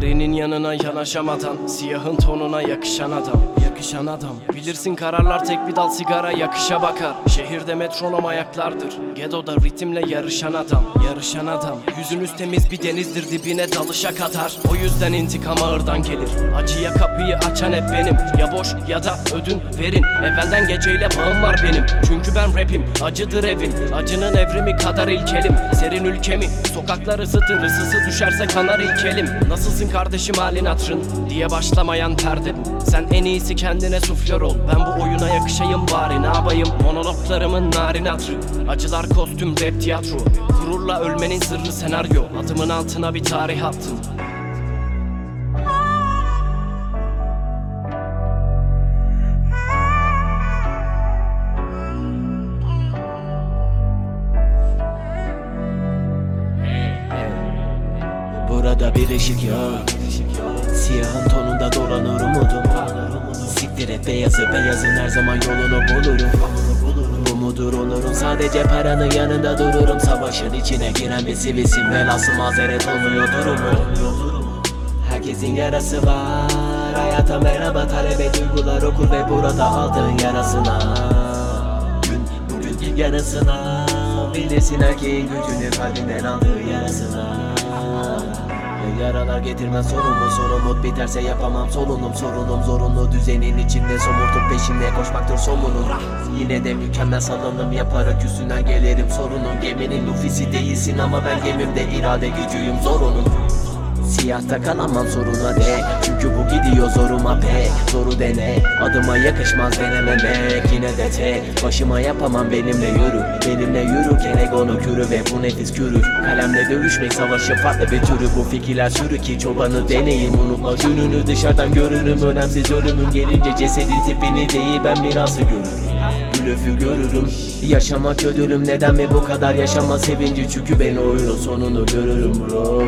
But in Green'in yanına yanaşamadan Siyahın tonuna yakışan adam. Yakışan adam. Bilirsin kararlar tek bir dal sigara yakışa bakar. Şehirde metronom ayaklardır. Gedo'da ritimle yarışan adam Yarışan adam. Yüzünüz temiz bir denizdir dibine dalışa kadar. O yüzden intikam ağırdan gelir. Acıya kapıyı açan hep benim. Ya boş ya da ödün verin. Evvelden geceyle bağım var benim. Çünkü ben rapim Acıdır evim. Acının evrimi kadar ilkelim. Serin ülkemi Sokaklar ısıtır ısısı düşerse kanar ilkelim. Nasılsın kardeşim halin hatırın Diye başlamayan perde bu Sen en iyisi kendine suflör ol Ben bu oyuna yakışayım bari ne yapayım? Monologlarımın narin hatırı Acılar kostüm rap tiyatro. Gururla ölmenin sırrı senaryo Adımın altına bir tarih attım Burada bir ışık yok. Siyahın tonunda dolanır umudum. Siktir et beyazı beyazın her zaman yolunu bulurum. Bu mudur onurum sadece paranın yanında dururum. Savaşın içine giren bir sivisin Velası mazeret olmuyor durumu Herkesin yarası var. Hayata merhaba talebe duygular okur ve burada aldığın yarasına. Gün bugün yarasına. Bilirsin erkeğin gücünü kalbinden aldığı yarasına Yaralar getirmez. Sonumu Son umut biterse yapamam. Solunum Sorunum zorunlu. Düzenin içinde Somurtup peşinde koşmaktır somunum Yine de mükemmel salınım Yaparak üstünden gelirim. Sorunun Geminin lufisi değilsin ama ben gemimde irade gücüyüm zorunun Siyahta kalamam soruna de. Çünkü bu gidiyor zoruma pe Zoru dene. Adıma yakışmaz denememek Yine de tek Başıma yapamam benimle yürü. Benimle yürürken egonu kürü ve bu nefis kürür Kalemle dövüşmek savaşın farklı bir türü. Bu fikirler sürü ki çobanı deneyim. Unutma gününü dışarıdan görünüm Önemsiz ölümüm gelince cesedin tipini değil Ben mirası görürüm. Blöfü görürüm. Yaşamak ödülüm. Neden mi bu kadar yaşama sevinci? Çünkü ben oyunun sonunu görürüm bro